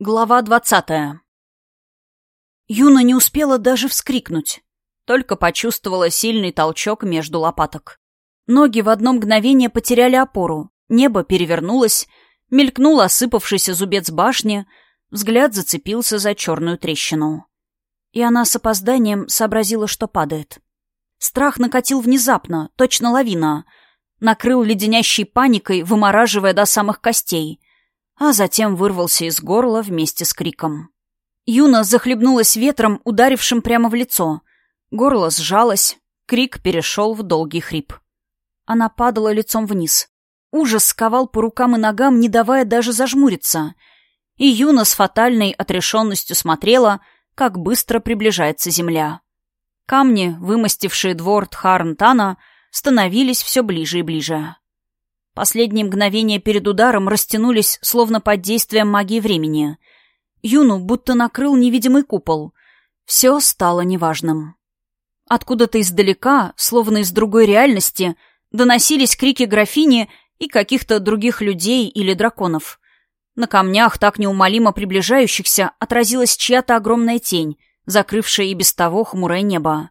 Глава двадцатая. Юна не успела даже вскрикнуть. Только почувствовала сильный толчок между лопаток. Ноги в одно мгновение потеряли опору. Небо перевернулось, мелькнул осыпавшийся зубец башни, взгляд зацепился за черную трещину. И она с опозданием сообразила, что падает. Страх накатил внезапно, точно лавина. Накрыл леденящей паникой, вымораживая до самых костей — а затем вырвался из горла вместе с криком. Юна захлебнулась ветром, ударившим прямо в лицо. Горло сжалось, крик перешел в долгий хрип. Она падала лицом вниз. Ужас сковал по рукам и ногам, не давая даже зажмуриться. И Юна с фатальной отрешенностью смотрела, как быстро приближается земля. Камни, вымостившие двор Тхарнтана, становились все ближе и ближе. Последние мгновения перед ударом растянулись, словно под действием магии времени. Юну будто накрыл невидимый купол. Все стало неважным. Откуда-то издалека, словно из другой реальности, доносились крики графини и каких-то других людей или драконов. На камнях, так неумолимо приближающихся, отразилась чья-то огромная тень, закрывшая и без того хмурое небо.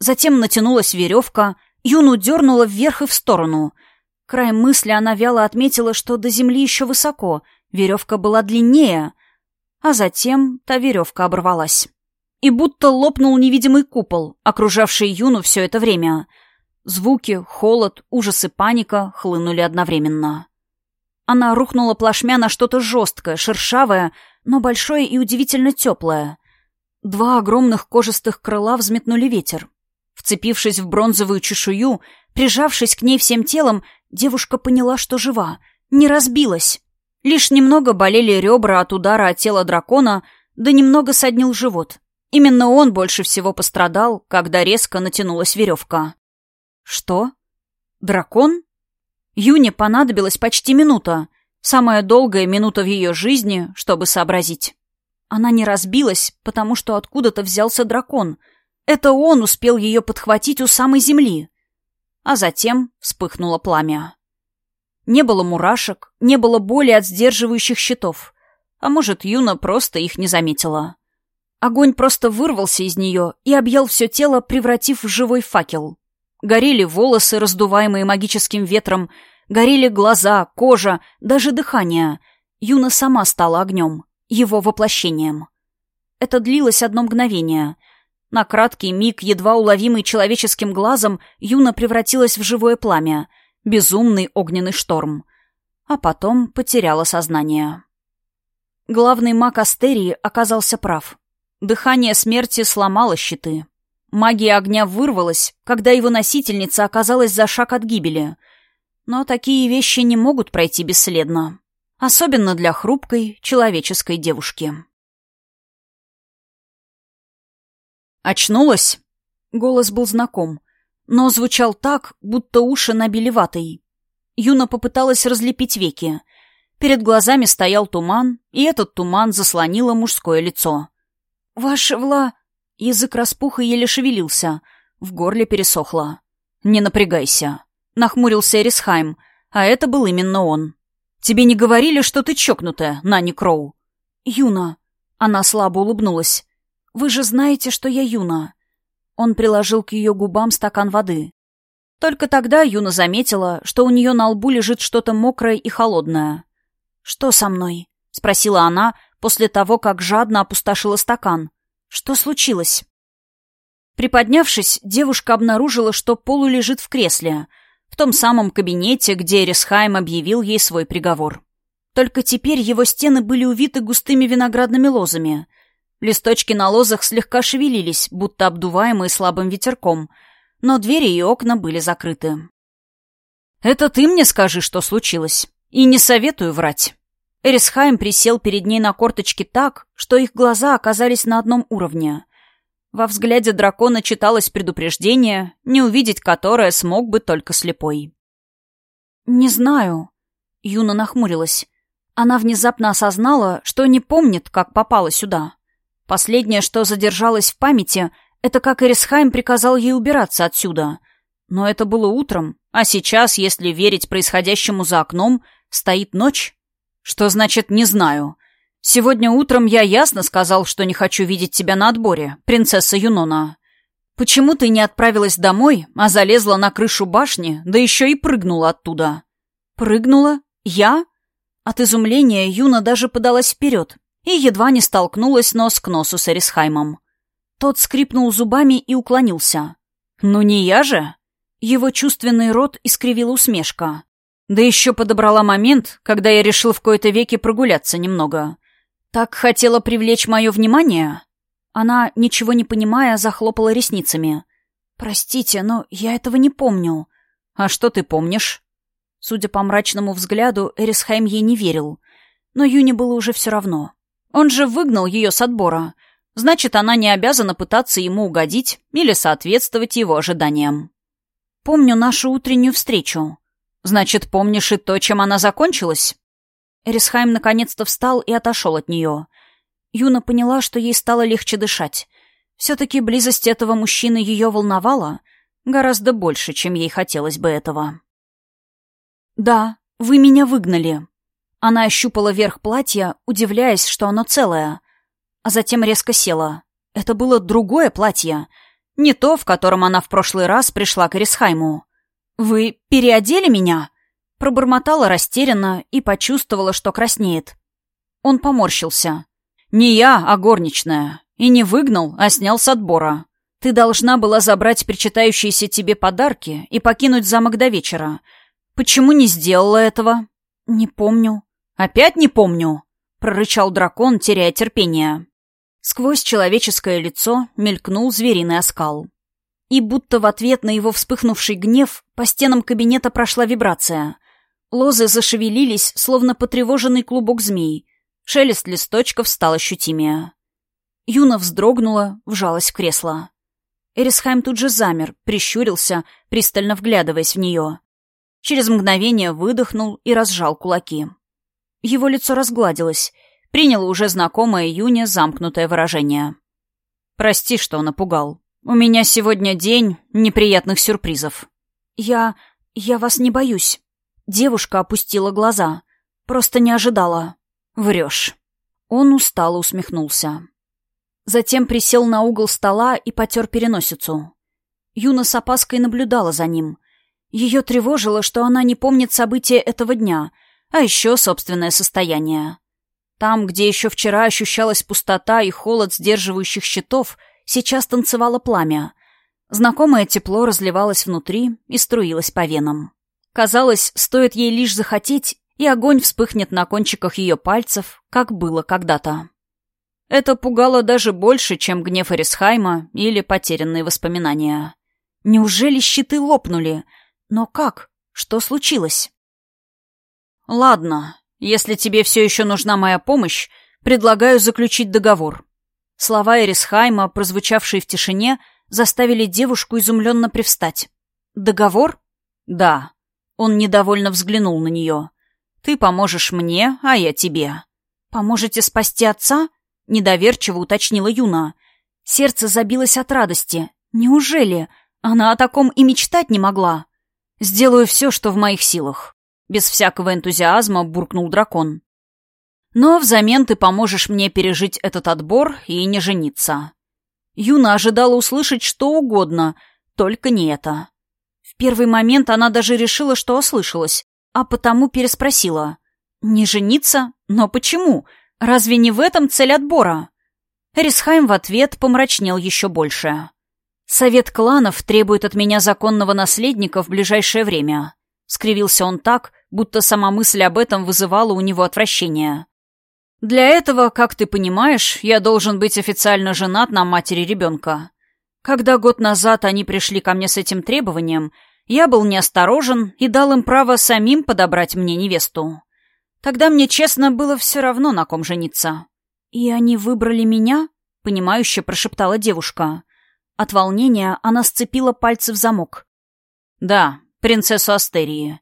Затем натянулась веревка, Юну дернула вверх и в сторону — Краем мысли она вяло отметила, что до земли еще высоко, веревка была длиннее, а затем та веревка оборвалась. И будто лопнул невидимый купол, окружавший Юну все это время. Звуки, холод, ужас и паника хлынули одновременно. Она рухнула плашмя на что-то жесткое, шершавое, но большое и удивительно теплое. Два огромных кожистых крыла взметнули ветер. Вцепившись в бронзовую чешую, прижавшись к ней всем телом, Девушка поняла, что жива, не разбилась. Лишь немного болели ребра от удара от тела дракона, да немного соднил живот. Именно он больше всего пострадал, когда резко натянулась веревка. Что? Дракон? Юне понадобилась почти минута. Самая долгая минута в ее жизни, чтобы сообразить. Она не разбилась, потому что откуда-то взялся дракон. Это он успел ее подхватить у самой земли а затем вспыхнуло пламя. Не было мурашек, не было боли от сдерживающих щитов. А может, Юна просто их не заметила. Огонь просто вырвался из нее и объял все тело, превратив в живой факел. Горели волосы, раздуваемые магическим ветром, горели глаза, кожа, даже дыхание. Юна сама стала огнем, его воплощением. Это длилось одно мгновение — на краткий миг, едва уловимый человеческим глазом, Юна превратилась в живое пламя, безумный огненный шторм. А потом потеряла сознание. Главный маг Астерии оказался прав. Дыхание смерти сломало щиты. Магия огня вырвалась, когда его носительница оказалась за шаг от гибели. Но такие вещи не могут пройти бесследно. Особенно для хрупкой человеческой девушки. «Очнулась?» Голос был знаком, но звучал так, будто уши набили ватой. Юна попыталась разлепить веки. Перед глазами стоял туман, и этот туман заслонило мужское лицо. «Ваше вла...» Язык распух и еле шевелился. В горле пересохло. «Не напрягайся», — нахмурился Эрисхайм, а это был именно он. «Тебе не говорили, что ты чокнутая, Нани Кроу?» «Юна...» Она слабо улыбнулась. Вы же знаете, что я Юна». Он приложил к ее губам стакан воды. Только тогда Юна заметила, что у нее на лбу лежит что-то мокрое и холодное. «Что со мной?» — спросила она после того, как жадно опустошила стакан. «Что случилось?» Приподнявшись, девушка обнаружила, что Полу лежит в кресле, в том самом кабинете, где Эрисхайм объявил ей свой приговор. Только теперь его стены были увиты густыми виноградными лозами — Листочки на лозах слегка шевелились, будто обдуваемые слабым ветерком, но двери и окна были закрыты. «Это ты мне скажи, что случилось. И не советую врать». Эрисхайм присел перед ней на корточки так, что их глаза оказались на одном уровне. Во взгляде дракона читалось предупреждение, не увидеть которое смог бы только слепой. «Не знаю». Юна нахмурилась. Она внезапно осознала, что не помнит, как попала сюда. Последнее, что задержалось в памяти, это как Эрисхайм приказал ей убираться отсюда. Но это было утром, а сейчас, если верить происходящему за окном, стоит ночь. Что значит «не знаю»? Сегодня утром я ясно сказал, что не хочу видеть тебя на отборе, принцесса Юнона. Почему ты не отправилась домой, а залезла на крышу башни, да еще и прыгнула оттуда? Прыгнула? Я? От изумления Юна даже подалась вперед и едва не столкнулась нос к носу с Эрисхаймом. Тот скрипнул зубами и уклонился. «Ну не я же?» Его чувственный рот искривила усмешка. Да еще подобрала момент, когда я решил в кои-то веки прогуляться немного. Так хотела привлечь мое внимание? Она, ничего не понимая, захлопала ресницами. «Простите, но я этого не помню». «А что ты помнишь?» Судя по мрачному взгляду, Эрисхайм ей не верил. Но Юне было уже все равно. Он же выгнал ее с отбора. Значит, она не обязана пытаться ему угодить или соответствовать его ожиданиям. «Помню нашу утреннюю встречу». «Значит, помнишь и то, чем она закончилась?» Эрисхайм наконец-то встал и отошел от нее. Юна поняла, что ей стало легче дышать. Все-таки близость этого мужчины ее волновала гораздо больше, чем ей хотелось бы этого. «Да, вы меня выгнали». Она ощупала верх платья, удивляясь, что оно целое, а затем резко села. Это было другое платье, не то, в котором она в прошлый раз пришла к Эрисхайму. «Вы переодели меня?» Пробормотала растерянно и почувствовала, что краснеет. Он поморщился. «Не я, а горничная. И не выгнал, а снял с отбора. Ты должна была забрать причитающиеся тебе подарки и покинуть замок до вечера. Почему не сделала этого?» «Не помню». «Опять не помню?» — прорычал дракон, теряя терпение. Сквозь человеческое лицо мелькнул звериный оскал. И будто в ответ на его вспыхнувший гнев по стенам кабинета прошла вибрация. Лозы зашевелились, словно потревоженный клубок змей. Шелест листочков стал ощутимее. Юна вздрогнула, вжалась в кресло. Эрисхайм тут же замер, прищурился, пристально вглядываясь в нее. Через мгновение выдохнул и разжал кулаки. Его лицо разгладилось, приняло уже знакомое Юне замкнутое выражение. «Прости, что напугал. У меня сегодня день неприятных сюрпризов». «Я... я вас не боюсь». Девушка опустила глаза. Просто не ожидала. Врешь. Он устало усмехнулся. Затем присел на угол стола и потер переносицу. Юна с опаской наблюдала за ним. Ее тревожило, что она не помнит события этого дня, а еще собственное состояние. Там, где еще вчера ощущалась пустота и холод сдерживающих щитов, сейчас танцевало пламя. Знакомое тепло разливалось внутри и струилось по венам. Казалось, стоит ей лишь захотеть, и огонь вспыхнет на кончиках ее пальцев, как было когда-то. Это пугало даже больше, чем гнев Эрисхайма или потерянные воспоминания. Неужели щиты лопнули? Но как? Что случилось? «Ладно, если тебе все еще нужна моя помощь, предлагаю заключить договор». Слова Эрисхайма, прозвучавшие в тишине, заставили девушку изумленно привстать. «Договор?» «Да. Он недовольно взглянул на нее. «Ты поможешь мне, а я тебе». «Поможете спасти отца?» — недоверчиво уточнила Юна. Сердце забилось от радости. «Неужели? Она о таком и мечтать не могла?» «Сделаю все, что в моих силах». Без всякого энтузиазма буркнул дракон. «Но взамен ты поможешь мне пережить этот отбор и не жениться». Юна ожидала услышать что угодно, только не это первый момент она даже решила, что ослышалась, а потому переспросила. «Не жениться? Но почему? Разве не в этом цель отбора?» Рисхайм в ответ помрачнел еще больше. «Совет кланов требует от меня законного наследника в ближайшее время», — скривился он так, будто сама мысль об этом вызывала у него отвращение. «Для этого, как ты понимаешь, я должен быть официально женат на матери ребенка. Когда год назад они пришли ко мне с этим требованием, я был неосторожен и дал им право самим подобрать мне невесту. Тогда мне, честно, было все равно, на ком жениться. «И они выбрали меня?» — понимающе прошептала девушка. От волнения она сцепила пальцы в замок. «Да, принцессу Астерии.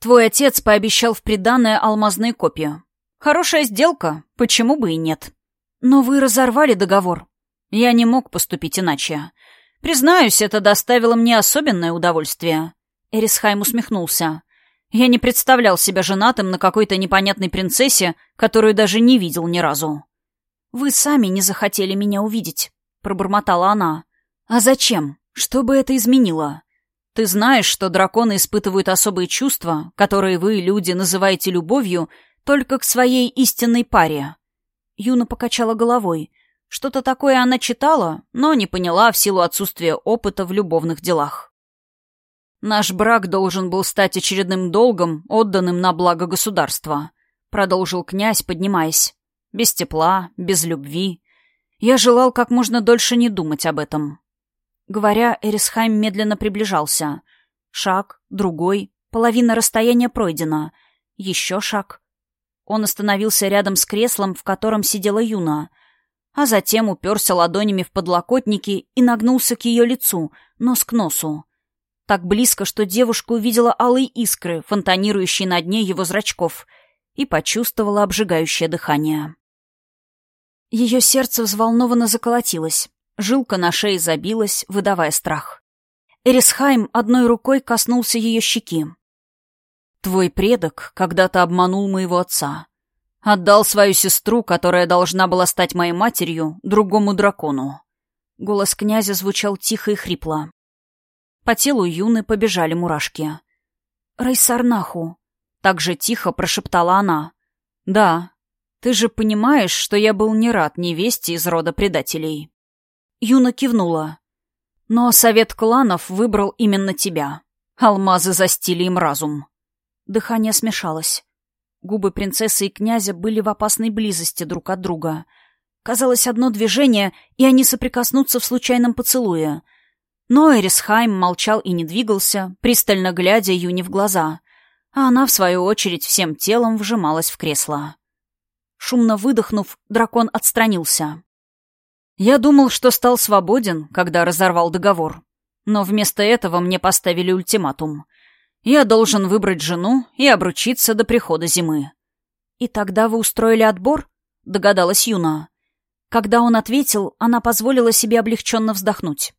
Твой отец пообещал в приданное алмазные копии. Хорошая сделка, почему бы и нет? Но вы разорвали договор. Я не мог поступить иначе. Признаюсь, это доставило мне особенное удовольствие. Эрисхайм усмехнулся. Я не представлял себя женатым на какой-то непонятной принцессе, которую даже не видел ни разу. «Вы сами не захотели меня увидеть», — пробормотала она. «А зачем? Что бы это изменило? Ты знаешь, что драконы испытывают особые чувства, которые вы, люди, называете любовью, только к своей истинной паре». Юна покачала головой. Что-то такое она читала, но не поняла в силу отсутствия опыта в любовных делах. «Наш брак должен был стать очередным долгом, отданным на благо государства», — продолжил князь, поднимаясь. «Без тепла, без любви. Я желал как можно дольше не думать об этом». Говоря, Эрисхайм медленно приближался. Шаг, другой, половина расстояния пройдена. Еще шаг. Он остановился рядом с креслом, в котором сидела Юна, а затем уперся ладонями в подлокотники и нагнулся к ее лицу, нос к носу. Так близко, что девушка увидела алые искры, фонтанирующие на дне его зрачков, и почувствовала обжигающее дыхание. Ее сердце взволнованно заколотилось, жилка на шее забилась, выдавая страх. Эрисхайм одной рукой коснулся ее щеки. «Твой предок когда-то обманул моего отца. Отдал свою сестру, которая должна была стать моей матерью, другому дракону». Голос князя звучал тихо и хрипло. По телу Юны побежали мурашки. «Райсарнаху», — так же тихо прошептала она. «Да, ты же понимаешь, что я был не рад невесте из рода предателей». Юна кивнула. «Но совет кланов выбрал именно тебя. Алмазы застили им разум». Дыхание смешалось. Губы принцессы и князя были в опасной близости друг от друга. Казалось, одно движение, и они соприкоснутся в случайном поцелуе — но Эрисхайм молчал и не двигался, пристально глядя Юни в глаза, а она, в свою очередь, всем телом вжималась в кресло. Шумно выдохнув, дракон отстранился. «Я думал, что стал свободен, когда разорвал договор. Но вместо этого мне поставили ультиматум. Я должен выбрать жену и обручиться до прихода зимы». «И тогда вы устроили отбор?» — догадалась Юна. Когда он ответил, она позволила себе облегченно вздохнуть.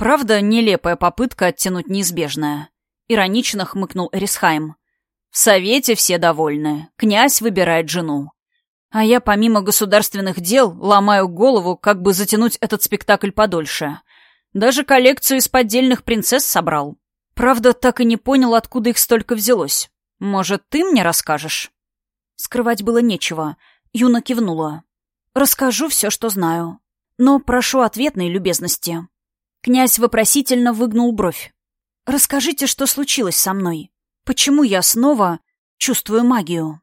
Правда, нелепая попытка оттянуть неизбежное. Иронично хмыкнул Эрисхайм. В совете все довольны. Князь выбирает жену. А я, помимо государственных дел, ломаю голову, как бы затянуть этот спектакль подольше. Даже коллекцию из поддельных принцесс собрал. Правда, так и не понял, откуда их столько взялось. Может, ты мне расскажешь?» Скрывать было нечего. Юна кивнула. «Расскажу все, что знаю. Но прошу ответной любезности. Князь вопросительно выгнул бровь. «Расскажите, что случилось со мной? Почему я снова чувствую магию?»